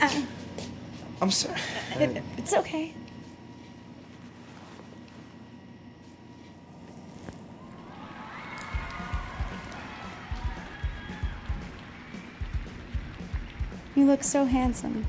Uh, I'm sorry. Uh, it, it's okay. You look so handsome.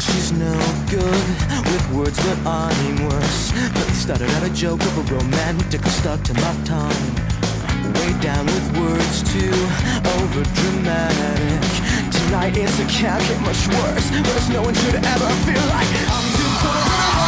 Says she's no good with words, but I mean worse. But started out a joke of a romantic stuck to my tongue. Way down with words too over dramatic. Tonight it's a can't get much worse, but no one should ever feel like I'm too close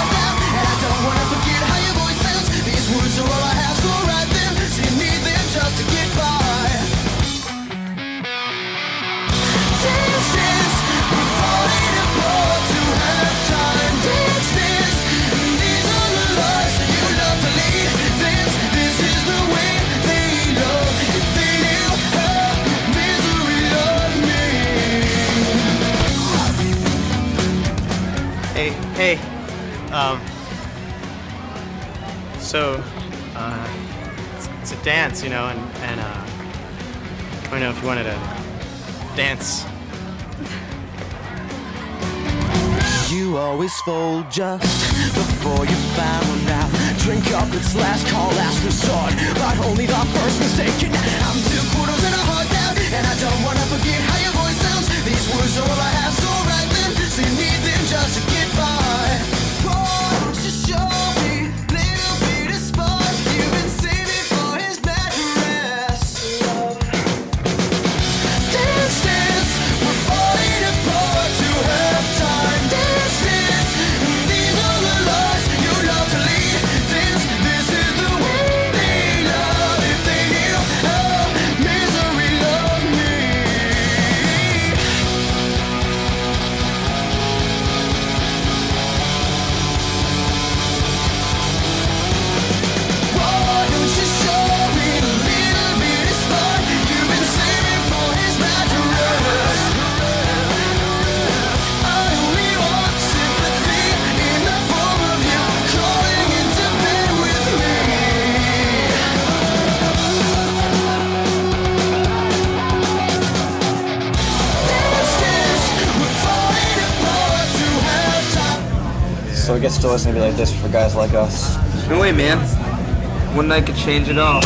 Hey. Um. So, uh, it's, it's a dance, you know, and and uh, I don't know if you wanted to dance. You always fold just before you found out. Drink up, it's last call, last resort, but only the first mistake. And I'm two quarters and a heart down, and I don't wanna forget how your voice sounds. These words are all I have, So it gets to listen to be like this for guys like us. No way, man. One night could change it all.